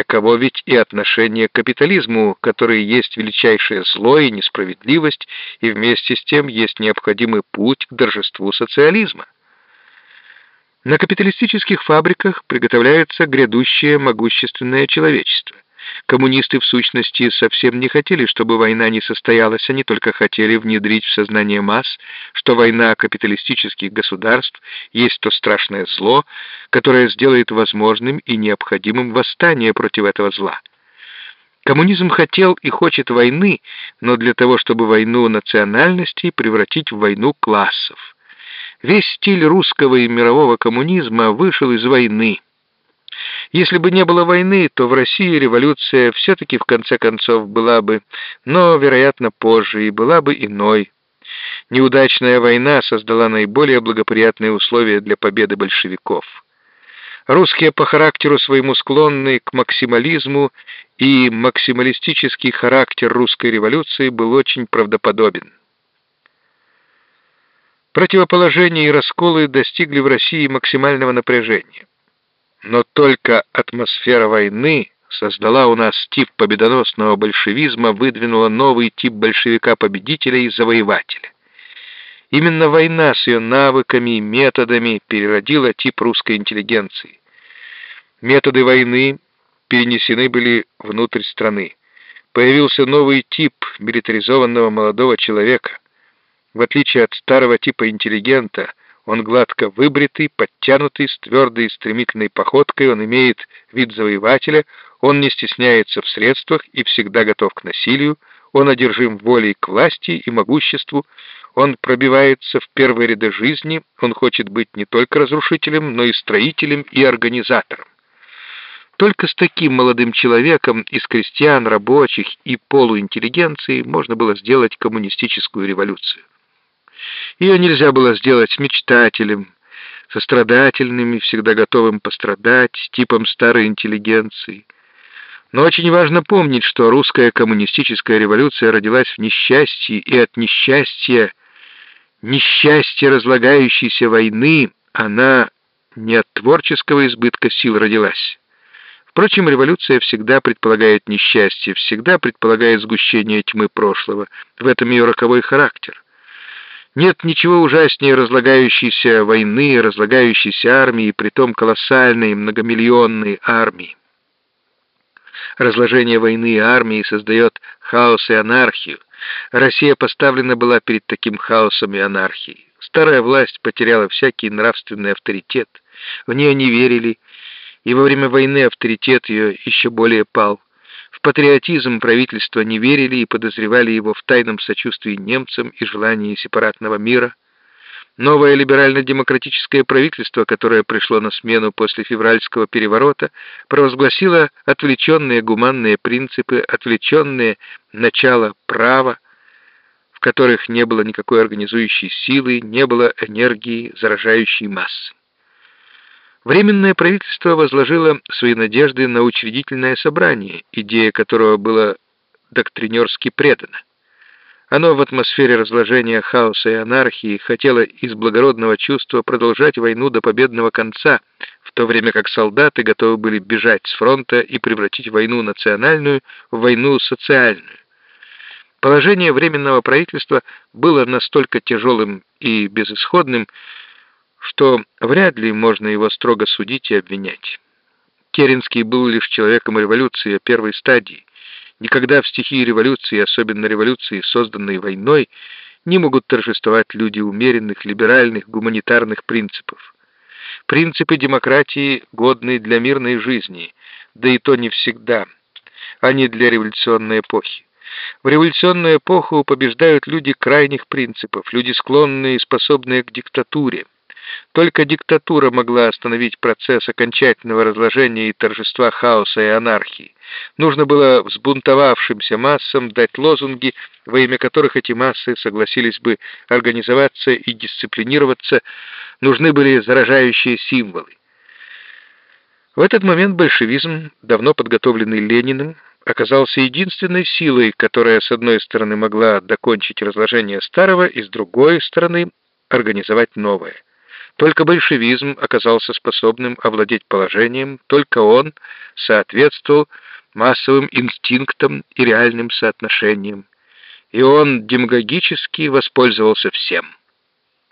Таково ведь и отношение к капитализму, который есть величайшее зло и несправедливость, и вместе с тем есть необходимый путь к торжеству социализма. На капиталистических фабриках приготовляется грядущее могущественное человечество. Коммунисты, в сущности, совсем не хотели, чтобы война не состоялась, они только хотели внедрить в сознание масс, что война капиталистических государств есть то страшное зло, которое сделает возможным и необходимым восстание против этого зла. Коммунизм хотел и хочет войны, но для того, чтобы войну национальностей превратить в войну классов. Весь стиль русского и мирового коммунизма вышел из войны. Если бы не было войны, то в России революция все-таки в конце концов была бы, но, вероятно, позже, и была бы иной. Неудачная война создала наиболее благоприятные условия для победы большевиков. Русские по характеру своему склонны к максимализму, и максималистический характер русской революции был очень правдоподобен. Противоположения и расколы достигли в России максимального напряжения. Но только атмосфера войны создала у нас тип победоносного большевизма, выдвинула новый тип большевика-победителя и завоевателя. Именно война с ее навыками и методами переродила тип русской интеллигенции. Методы войны перенесены были внутрь страны. Появился новый тип милитаризованного молодого человека — в отличие от старого типа интеллигента, он гладко выбритый, подтянутый, с твердой и стремительной походкой, он имеет вид завоевателя, он не стесняется в средствах и всегда готов к насилию, он одержим волей к власти и могуществу, он пробивается в первые ряды жизни, он хочет быть не только разрушителем, но и строителем и организатором. Только с таким молодым человеком из крестьян, рабочих и полуинтеллигенции можно было сделать коммунистическую революцию. Ее нельзя было сделать мечтателем, сострадательным и всегда готовым пострадать, типом старой интеллигенции. Но очень важно помнить, что русская коммунистическая революция родилась в несчастье, и от несчастья, несчастья разлагающейся войны, она не от творческого избытка сил родилась. Впрочем, революция всегда предполагает несчастье, всегда предполагает сгущение тьмы прошлого. В этом ее роковой характер. Нет ничего ужаснее разлагающейся войны, разлагающейся армии, притом колоссальной многомиллионной армии. Разложение войны и армии создает хаос и анархию. Россия поставлена была перед таким хаосом и анархией. Старая власть потеряла всякий нравственный авторитет. В нее не верили, и во время войны авторитет ее еще более пал. Патриотизм правительства не верили и подозревали его в тайном сочувствии немцам и желании сепаратного мира. Новое либерально-демократическое правительство, которое пришло на смену после февральского переворота, провозгласило отвлеченные гуманные принципы, отвлеченные начало права, в которых не было никакой организующей силы, не было энергии, заражающей массы. Временное правительство возложило свои надежды на учредительное собрание, идея которого была доктринерски предана. Оно в атмосфере разложения хаоса и анархии хотело из благородного чувства продолжать войну до победного конца, в то время как солдаты готовы были бежать с фронта и превратить войну национальную в войну социальную. Положение Временного правительства было настолько тяжелым и безысходным, что вряд ли можно его строго судить и обвинять. Керенский был лишь человеком революции первой стадии. Никогда в стихии революции, особенно революции, созданной войной, не могут торжествовать люди умеренных, либеральных, гуманитарных принципов. Принципы демократии годны для мирной жизни, да и то не всегда, а не для революционной эпохи. В революционную эпоху побеждают люди крайних принципов, люди склонные и способные к диктатуре. Только диктатура могла остановить процесс окончательного разложения и торжества хаоса и анархии. Нужно было взбунтовавшимся массам дать лозунги, во имя которых эти массы согласились бы организоваться и дисциплинироваться, нужны были заражающие символы. В этот момент большевизм, давно подготовленный Лениным, оказался единственной силой, которая, с одной стороны, могла докончить разложение старого, и с другой стороны, организовать новое. Только большевизм оказался способным овладеть положением, только он соответствовал массовым инстинктам и реальным соотношениям, и он демагогически воспользовался всем.